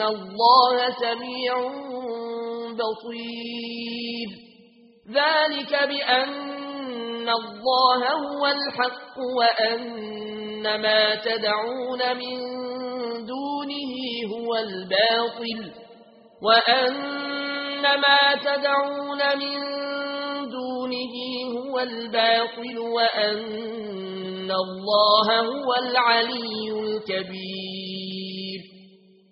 إن الله سميع بصير ذلك بأن الله هو الحق وأن ما تدعون من دونه هو الباطل وأن ما تدعون من دونه هو الباطل وأن الله هو العلي الكبير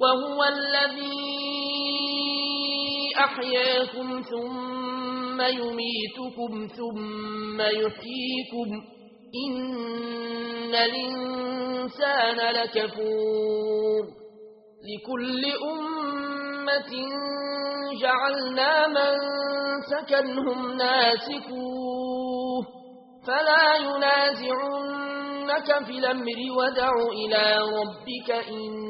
وهو الذي أحياكم ثم يميتكم ثم يحييكم إن الإنسان لكفور لكل أمة جعلنا من سكنهم ناسكوه فلا ينازعنك في الأمر ودع إلى ربك إن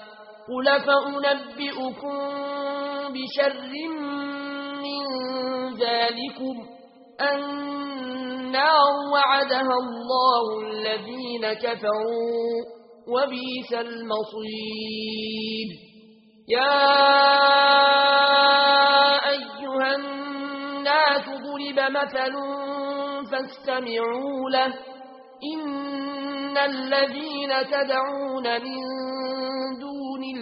قل فأنبئكم بشر من ذلكم النار وعدها الله الذين كفروا وبيس المصير. يا أيها الناس ضرب مثل فاستمعوا له. إن الذين تدعون من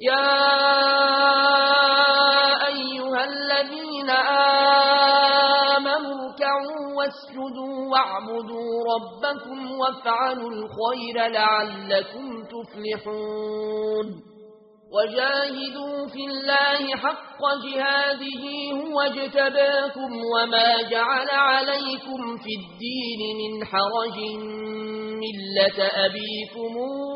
يا أيها الذين آمنوا كعوا واسجدوا واعبدوا ربكم وافعلوا الخير لعلكم تفلحون وجاهدوا في الله حق جهاده هو اجتباكم وما جعل عليكم في الدين من حرج ملة أبيكمون